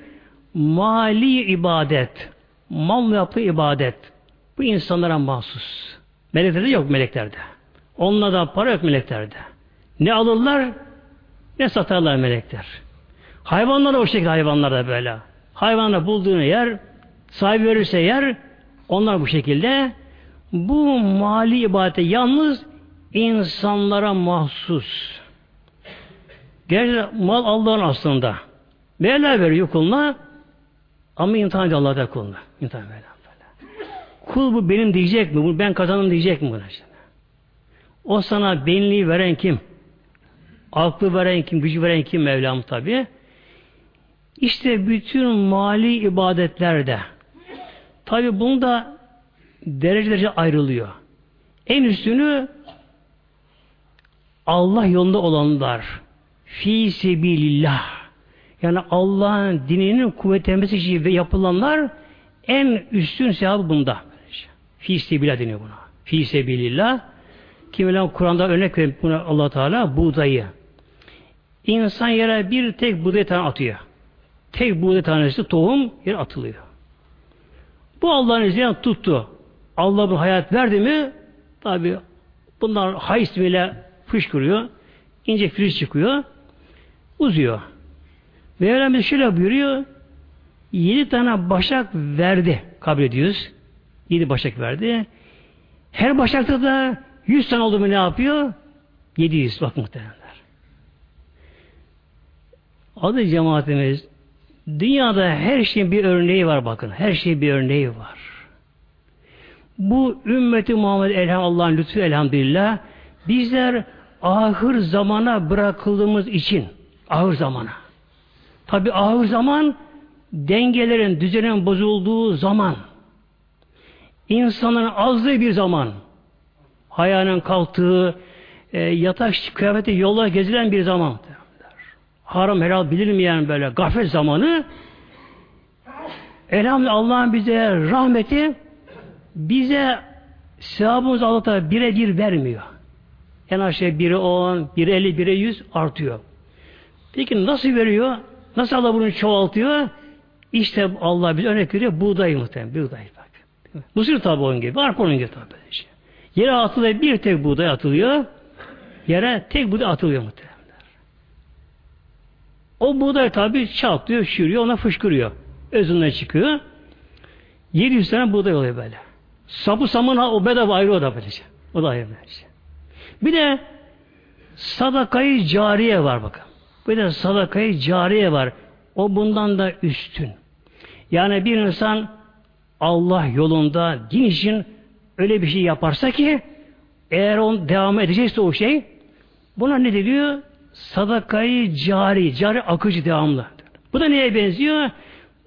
Mali ibadet. Mal yaptığı ibadet. Bu insanlara mahsus. Meleklerde yok meleklerde. Onlarda para yok meleklerde. Ne alırlar ne satarlar melekler. Hayvanlar da o şekilde hayvanlar da böyle. Hayvanlar bulduğunu yer, sahibi verirse yer, onlar bu şekilde bu mali ibadete yalnız insanlara mahsus. Gerçi mal Allah'ın aslında. Mevla veriyor kuluna ama imtihan ediyor Allah'ta kuluna. İmtihan Mevla. Kul bu benim diyecek mi? Bu ben kazanım diyecek mi buna? O sana benliği veren kim? Aklı veren kim? Gücü veren kim? Mevlam tabi. İşte bütün mali ibadetlerde tabi bunu da derecelerce ayrılıyor. En üstünü Allah yolunda olanlar fi sebilillah yani Allah'ın dininin kuvvetlenmesi için ve yapılanlar en üstün sevabı bunda. Fi sebilillah deniyor buna. Fi sebilillah Kimiler Kur'an'da örnek veriyor buna allah Teala buğdayı. İnsan yere bir tek buğday tane atıyor. Tek buğday tanesi tohum yere atılıyor. Bu Allah'ın izniyle tuttu. Allah bu hayat verdi mi tabi bunlar hay ismiyle fışkırıyor. ince filiz çıkıyor. Uzuyor. Mevlamız şöyle buyuruyor. Yedi tane başak verdi. Kabul ediyoruz. Yedi başak verdi. Her başakta da yüz tane oldu mu ne yapıyor? Yedi yüz. Bak muhtemelenler. Adı cemaatimiz dünyada her şeyin bir örneği var bakın. Her şeyin bir örneği var. Bu ümmeti Muhammed Elham Allah'ın elhamdülillah bizler ahır zamana bırakıldığımız için ahır zamana. Tabi ağır zaman dengelerin, düzenin bozulduğu zaman. İnsanın azlığı bir zaman. Hayalinin kalktığı e, yatak kıyafeti yolla gezilen bir zaman. Haram helal bilinmeyen böyle gaflet zamanı. Elhamdülillah Allah'ın bize rahmeti bize sevabımız Allah'ta bire bir vermiyor. En aşağı biri on, biri elli, biri yüz artıyor. Peki nasıl veriyor? Nasıl Allah bunu çoğaltıyor? İşte Allah bize örnek veriyor buğday muhtemelen. Buğday bak. Mısır tabi onun gibi. Arpa onun gibi tabi. Şey. Yere atılıyor bir tek buğday atılıyor. Yere tek buğday atılıyor muhtemelen. O buğday tabi çatlıyor, şürüyor, ona fışkırıyor. Özünden çıkıyor. 700 tane buğday oluyor böyle. Sapı samın o bedava ayrı o da böylece. O da ayrı böylece. Bir de sadakayı cariye var bakın. Bir de sadakayı cariye var. O bundan da üstün. Yani bir insan Allah yolunda din için öyle bir şey yaparsa ki eğer on devam edecekse o şey buna ne deniyor? Sadakayı cari, cari akıcı devamlı. Bu da neye benziyor?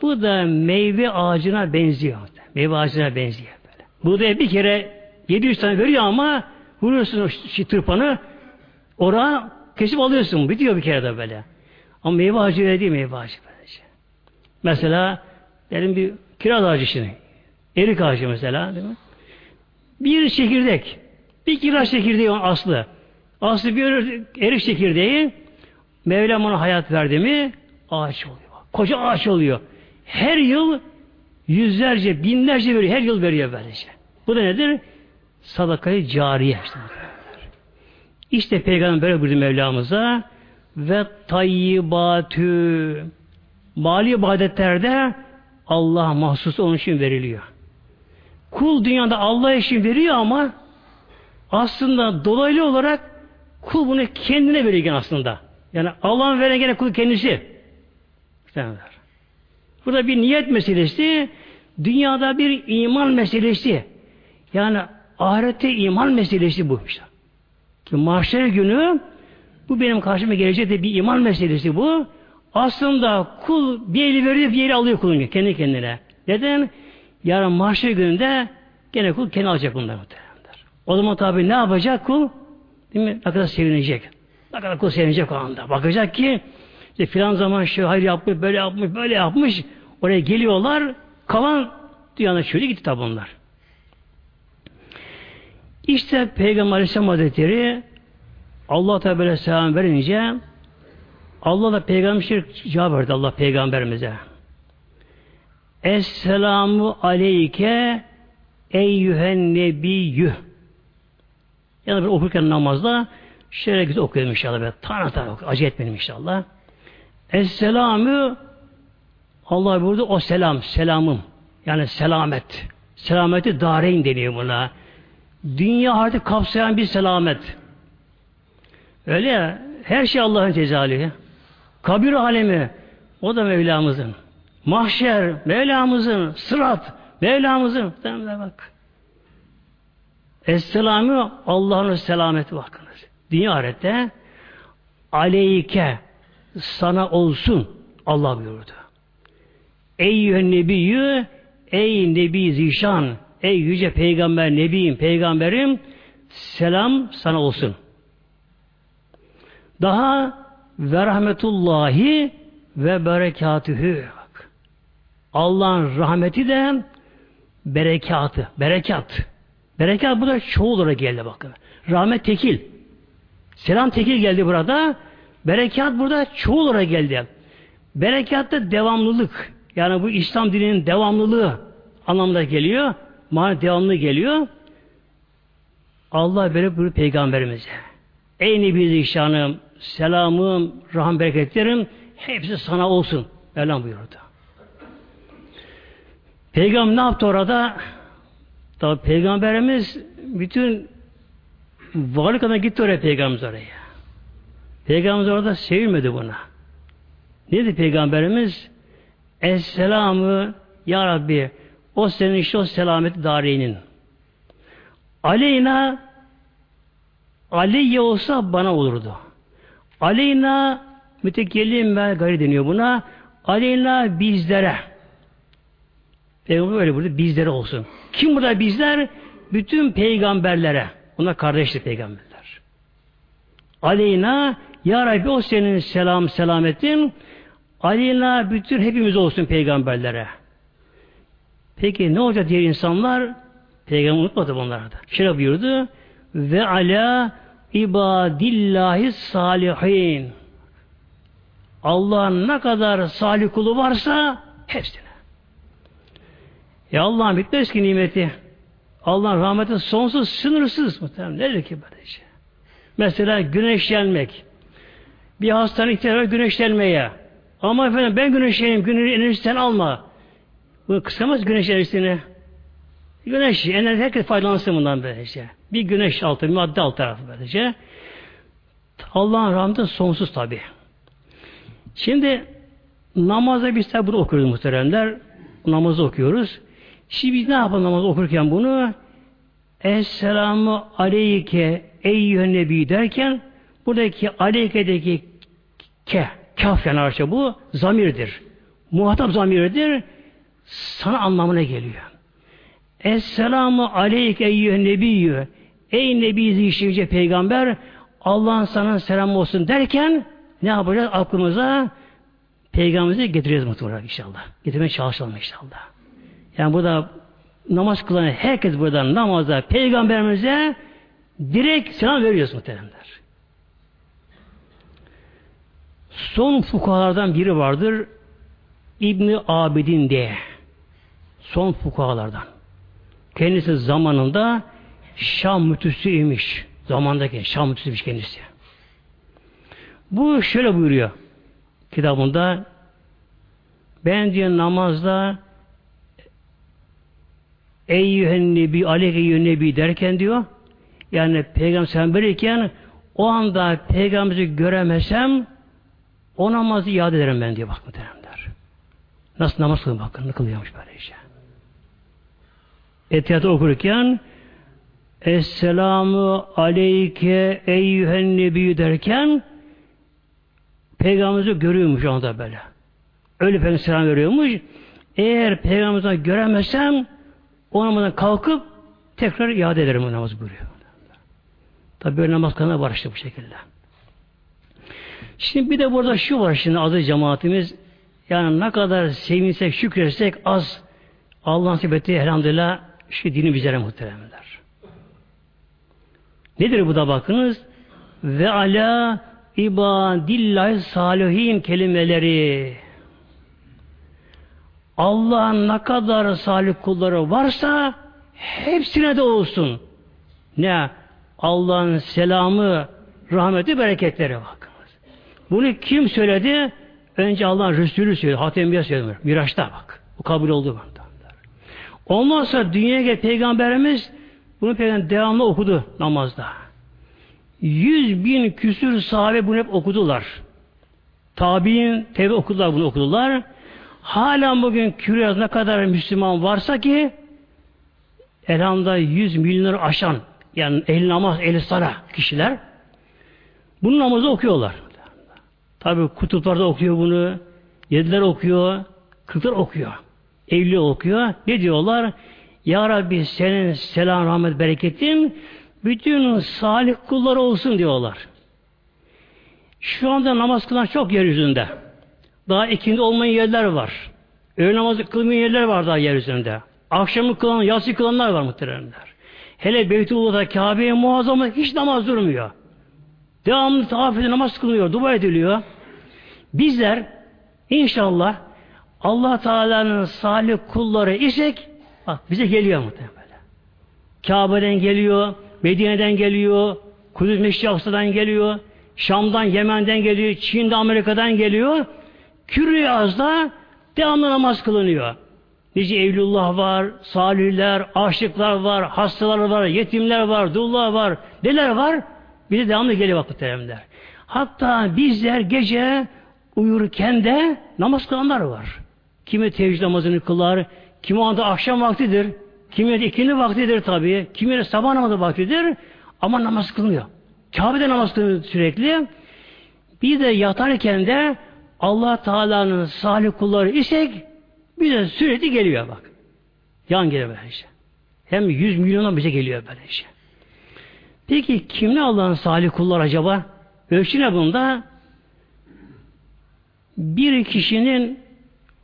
Bu da meyve ağacına benziyor. Meyve ağacına benziyor. Böyle. Bu da bir kere 700 tane veriyor ama vuruyorsun o tırpanı oraya Kesip alıyorsun. Bitiyor bir kere de böyle. Ama meyve ağacı öyle değil meyve ağacı böylece. Mesela dedim bir kiraz ağacı şimdi. Erik ağacı mesela değil mi? Bir çekirdek. Bir kiraz çekirdeği aslı. Aslı bir erik çekirdeği Mevlam ona hayat verdi mi ağaç oluyor. Koca ağaç oluyor. Her yıl yüzlerce, binlerce veriyor. Her yıl veriyor böylece. Bu da nedir? Sadakayı cariye. İşte, Peygamber böyle buyurdu Mevlamıza ve tayyibatü mali ibadetlerde Allah mahsus onun için veriliyor. Kul dünyada Allah için veriyor ama aslında dolaylı olarak kul bunu kendine veriyor aslında. Yani Allah'ın veren gene kul kendisi. Burada bir niyet meselesi, dünyada bir iman meselesi. Yani ahirette iman meselesi bu işte. Ki mahşer günü bu benim karşıma gelecek de bir iman meselesi bu. Aslında kul bir eli veriyor bir yeri alıyor kulun kendi kendine. Neden? Yarın mahşer gününde gene kul kendi alacak bunları muhtemelenler. O zaman tabi ne yapacak kul? Değil mi? Ne kadar sevinecek. Ne kadar kul sevinecek o anda. Bakacak ki işte filan zaman şu hayır yapmış, böyle yapmış, böyle yapmış. Oraya geliyorlar. Kalan dünyanın şöyle gitti tabi onlar. İşte Peygamber Aleyhisselam Hazretleri Allah Teala selam verince Allah da peygamber cevap verdi Allah peygamberimize. Esselamu aleyke eyyühen nebiyyü. Yani bir okurken namazda şöyle güzel okuyalım inşallah. Böyle, tane tane okuyalım. Acı etmeyelim inşallah. Esselamü Allah burada o selam, selamım. Yani selamet. Selameti dareyn deniyor buna. Dünya artık kapsayan bir selamet. Öyle ya, her şey Allah'ın cezali. Kabir alemi, o da Mevlamızın. Mahşer, Mevlamızın. Sırat, Mevlamızın. Tamam bak. Esselamü Allah'ın selameti bakınız. Dünya ahirette aleyke sana olsun Allah buyurdu. Ey nebiyyü ey nebi zişan ey yüce peygamber nebiyim peygamberim selam sana olsun. Daha ve rahmetullahi ve berekatühü. Allah'ın rahmeti de berekatı, berekat. Berekat burada çoğul olarak geldi bakın. Rahmet tekil. Selam tekil geldi burada. Berekat burada çoğul olarak geldi. Berekat da devamlılık. Yani bu İslam dininin devamlılığı anlamda geliyor. Mana devamlı geliyor. Allah böyle buyuruyor peygamberimize. Ey Nebi Zişanım, selamım, rahmet bereketlerim hepsi sana olsun. Mevlam buyurdu. Peygamber ne yaptı orada? Tabi Peygamberimiz bütün varlık adına gitti oraya Peygamberimiz oraya. Peygamberimiz orada sevilmedi buna. Ne dedi Peygamberimiz? Esselamı Ya Rabbi o senin işte o selameti darinin. Aleyna Aleyye olsa bana olurdu. Aleyna mütekellim ve gayri deniyor buna. Aleyna bizlere. Peygamber öyle burada bizlere olsun. Kim burada bizler? Bütün peygamberlere. Onlar kardeşli peygamberler. Aleyna Ya Rabbi o senin selam selametin Aleyna bütün hepimiz olsun peygamberlere. Peki ne olacak diğer insanlar? Peygamber unutmadı bunları da. Şöyle buyurdu. Ve ala ibadillahi salihin. Allah'ın ne kadar salih kulu varsa hepsine. Ya Allah'ın bitmez ki nimeti. Allah'ın rahmeti sonsuz, sınırsız muhtemelen. Nedir ki böylece? Mesela güneşlenmek. Bir hastanın ihtiyacı güneşlenmeye. Ama efendim ben güneşleneyim, güneş enerjisi alma. Bu kısamaz güneş enerjisini. Güneş enerji herkes faydalansın bundan böylece. Bir güneş altı, bir madde alt tarafı böylece. Allah'ın rahmeti sonsuz tabi. Şimdi namazda biz tabi bunu okuyoruz muhteremler. Namazı okuyoruz. Şimdi biz ne yapalım namaz okurken bunu? Esselamu aleyke eyyühen nebi derken buradaki aleykedeki ke, kaf yani bu zamirdir. Muhatap zamirdir. Sana anlamına geliyor. Esselamu aleyke eyyühen nebiyyü Ey Nebi Zişivce peygamber Allah'ın sana selam olsun derken ne yapacağız? Aklımıza peygamberimizi getireceğiz muhtemelen inşallah. Getirmeye çalışalım inşallah. Yani bu da namaz kılan herkes buradan namaza, peygamberimize direkt selam veriyoruz muhteremler. Son fukahalardan biri vardır. İbni Abidin diye. Son fukahalardan. Kendisi zamanında Şam mütüsüymiş. Zamandaki Şam mütüsüymüş kendisi. Bu şöyle buyuruyor kitabında ben diyor namazda Eyyühen Nebi, Aleyhiyyü Nebi derken diyor yani Peygamber sen verirken o anda Peygamber'i göremesem o namazı iade ederim ben diyor bak muhteremler. Nasıl namaz kılıyor bakın kılıyormuş böyle işte. Etiyatı okurken Esselamu aleyke eyyühen nebi derken Peygamberimizi görüyormuş anda böyle. Öyle Peygamber selam veriyormuş. Eğer Peygamberimizi göremezsem o namazdan kalkıp tekrar iade ederim o namazı buyuruyor. Tabi böyle namaz kılana var işte bu şekilde. Şimdi bir de burada şu var şimdi aziz cemaatimiz yani ne kadar sevinsek, şükretsek az Allah'ın sebeti elhamdülillah şu dini bizlere muhteremler. Nedir bu da bakınız? Ve ala ibadillahi salihin kelimeleri. Allah'ın ne kadar salih kulları varsa hepsine de olsun. Ne? Allah'ın selamı, rahmeti, bereketleri bakınız. Bunu kim söyledi? Önce Allah'ın Resulü söyledi. Hatem söyledi. Miraç'ta bak. Bu kabul oldu. Bak. Ondan sonra dünyaya gel Peygamberimiz bunu peygamber devamlı okudu namazda. Yüz bin küsür sahabe bunu hep okudular. Tabi'in tevbe okudular bunu okudular. Hala bugün küre ne kadar Müslüman varsa ki elhamda yüz milyonları aşan yani el namaz, el sara kişiler bunu namazı okuyorlar. Tabi kutuplarda okuyor bunu, yediler okuyor, kırklar okuyor. Evli okuyor. Ne diyorlar? Ya Rabbi senin selam, rahmet, bereketin bütün salih kullar olsun diyorlar. Şu anda namaz kılan çok yeryüzünde. Daha ikindi olmayan yerler var. Öğle namazı kılmayan yerler var daha yeryüzünde. Akşamı kılan, yatsı kılanlar var muhteremler. Hele Beytullah'da Kabe'ye muazzama hiç namaz durmuyor. Devamlı tavaf edilip namaz kılınıyor, dua ediliyor. Bizler inşallah Allah Teala'nın salih kulları isek bak bize geliyor muhtemelen. Kabe'den geliyor, Medine'den geliyor, Kudüs Meşri geliyor, Şam'dan, Yemen'den geliyor, Çin'de, Amerika'dan geliyor. Kürü Az'da devamlı namaz kılınıyor. Nice evlullah var, salihler, aşıklar var, hastalar var, yetimler var, dullar var, neler var? Bir de devamlı geliyor vakit terimler. Hatta bizler gece uyurken de namaz kılanlar var. Kimi teheccüd namazını kılar, kimi anda akşam vaktidir, kimi de ikindi vaktidir tabii, kimi de sabah namazı vaktidir ama namaz kılmıyor. Kabe'de namaz kılıyor sürekli. Bir de yatarken de Allah Teala'nın salih kulları isek bir de sürekli geliyor bak. Yan geliyor böyle işte. Hem yüz milyona bize geliyor böyle işte. Peki kimle Allah'ın salih kulları acaba? Ölçü ne bunda? Bir kişinin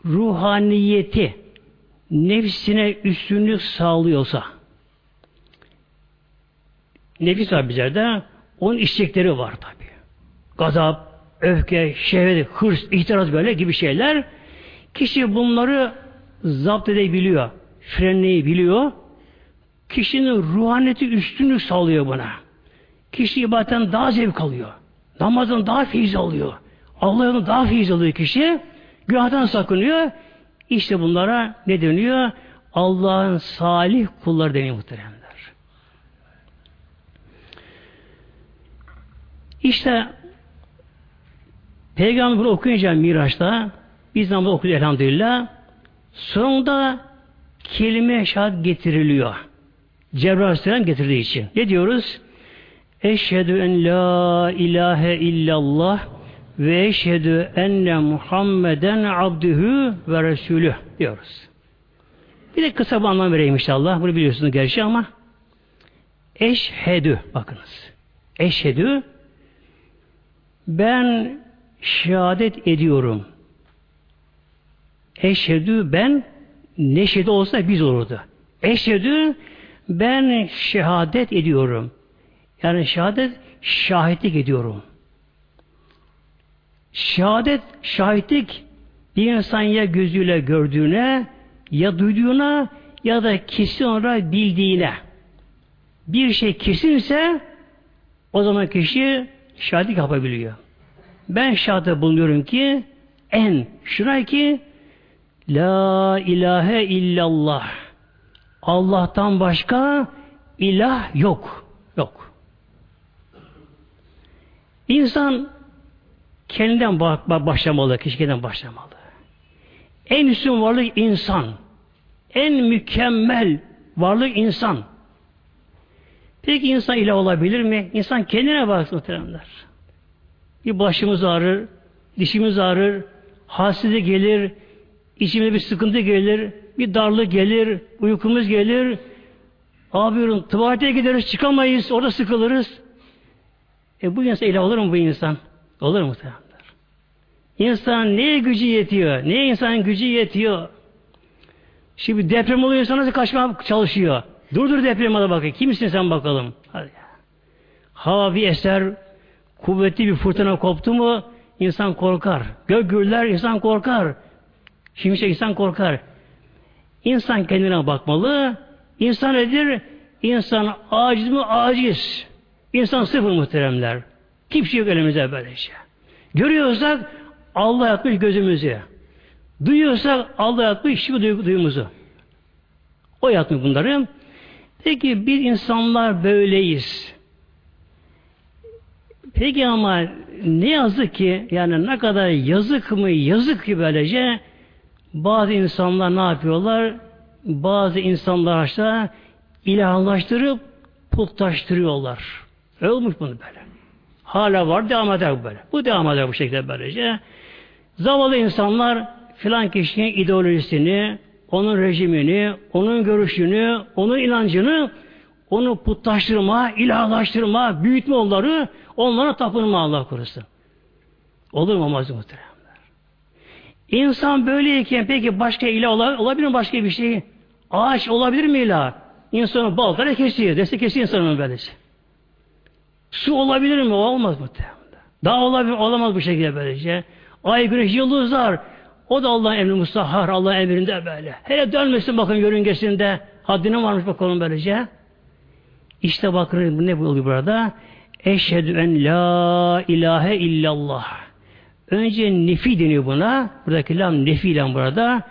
ruhaniyeti nefsine üstünlük sağlıyorsa nefis var bizlerde onun istekleri var tabi. Gazap, öfke, şehvet, hırs, ihtiras böyle gibi şeyler kişi bunları zapt edebiliyor. Frenleyebiliyor. Kişinin ruhaniyeti üstünlük sağlıyor buna. Kişi ibadetten daha zevk alıyor. Namazdan daha feyiz alıyor. Allah'ın daha feyiz alıyor kişi. Günahdan sakınıyor. İşte bunlara ne deniyor? Allah'ın salih kulları deniyor muhteremler. İşte Peygamber bunu okuyunca Miraç'ta biz namazı okuyoruz elhamdülillah. Sonunda kelime şahit getiriliyor. Cebrail Aleyhisselam getirdiği için. Ne diyoruz? Eşhedü en la ilahe illallah ve eşhedü enne Muhammeden abdühü ve resulü diyoruz. Bir de kısa bir anlam vereyim inşallah. Bunu biliyorsunuz gerçi ama eşhedü bakınız. Eşhedü ben şehadet ediyorum. Eşhedü ben neşede olsa biz olurdu. Eşhedü ben şehadet ediyorum. Yani şehadet şahitlik ediyorum. Şehadet, şahitlik bir insan ya gözüyle gördüğüne ya duyduğuna ya da kesin olarak bildiğine. Bir şey kesinse o zaman kişi şahitlik yapabiliyor. Ben şahit bulunuyorum ki en şuna ki La ilahe illallah Allah'tan başka ilah yok. Yok. İnsan kendinden başlamalı, kişi kendinden başlamalı. En üstün varlık insan. En mükemmel varlık insan. Peki insan ilah olabilir mi? İnsan kendine baksın muhteremler. Bir başımız ağrır, dişimiz ağrır, halsize gelir, içime bir sıkıntı gelir, bir darlık gelir, uykumuz gelir. Abi diyorum, tuvalete gideriz, çıkamayız, orada sıkılırız. E bu insan ilah olur mu bu insan? Olur mu muhtemelen? İnsan neye gücü yetiyor? Neye insanın gücü yetiyor? Şimdi deprem oluyor insan nasıl kaçmaya çalışıyor? Durdur depremi da bakayım. Kimsin sen bakalım? Hadi. Hava bir eser, kuvvetli bir fırtına koptu mu insan korkar. Gök gürler insan korkar. Şimşek insan korkar. İnsan kendine bakmalı. İnsan nedir? İnsan aciz mi? Aciz. İnsan sıfır muhteremler. Kimse şey yok elimizde böylece. Görüyorsak Allah yapmış gözümüzü. Duyuyorsak Allah yapmış şu duyumuzu. O yapmış bunları. Peki biz insanlar böyleyiz. Peki ama ne yazık ki yani ne kadar yazık mı yazık ki böylece bazı insanlar ne yapıyorlar? Bazı insanlar işte ilahlaştırıp putlaştırıyorlar. Öyle olmuş bunu böyle. Hala var devam eder böyle. Bu devam eder bu şekilde böylece. Zavallı insanlar filan kişinin ideolojisini, onun rejimini, onun görüşünü, onun inancını onu putlaştırma, ilahlaştırma, büyütme onları, onlara tapınma Allah korusun. Olur mu olmaz muhteremler? İnsan böyleyken peki başka ilah olabilir mi başka bir şey? Ağaç olabilir mi ilah? İnsanın baltayla kesiyor. Dese kesiyor insanın böylece. Su olabilir mi? Olmaz muhtemelen. Daha olabilir, olamaz bu şekilde böylece. Ay, güneş, yıldızlar. O da Allah'ın emri musahhar, Allah'ın emrinde böyle. Hele dönmesin bakın yörüngesinde. Haddine varmış bakalım böylece. İşte bakın ne buyuruyor burada? Eşhedü en la ilahe illallah. Önce nefi deniyor buna. Buradaki lam nefi ile burada.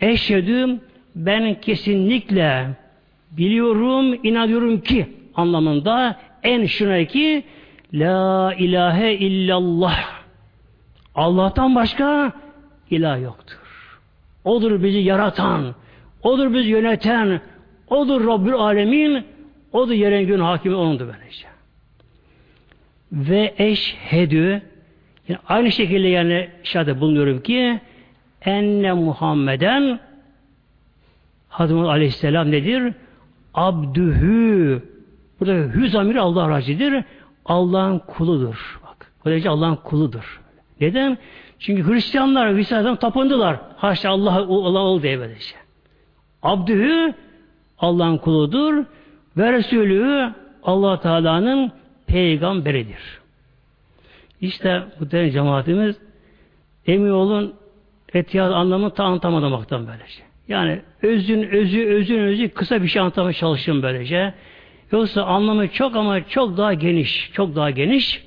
Eşhedü ben kesinlikle biliyorum, inanıyorum ki anlamında en şuna ki La ilahe illallah. Allah'tan başka ilah yoktur. Odur bizi yaratan, odur bizi yöneten, odur Rabbül Alemin, odur yerin gün hakimi onundur böylece. Ve eşhedü yani aynı şekilde yani şahit bulunuyorum ki enne Muhammeden Hazreti Aleyhisselam nedir? Abdühü Burada hü zamiri Allah racidir. Allah'ın kuludur. Bak. Böylece Allah'ın kuludur. Neden? Çünkü Hristiyanlar Hristiyanlar tapındılar. Haşa Allah Allah ol diye böylece. Abdühü Allah'ın kuludur ve Resulü Allah Teala'nın peygamberidir. İşte bu değerli cemaatimiz emin olun etiyat anlamını ta anlatamamaktan böylece. Yani özün özü özün özü kısa bir şey anlatmaya çalıştım böylece. Yoksa anlamı çok ama çok daha geniş. Çok daha geniş.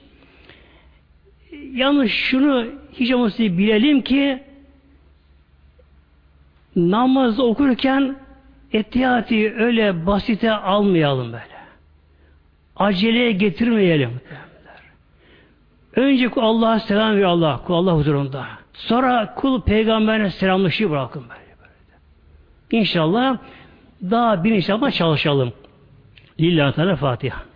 Yalnız şunu hiç olmazsa bilelim ki namazı okurken etiyati öyle basite almayalım böyle. Aceleye getirmeyelim. Önce Allah'a selam ver Allah, kul Allah huzurunda. Sonra kul peygamberine selamlaşıyı bırakın böyle. böyle. İnşallah daha bir inşallah çalışalım. Lillahi Teala Fatiha.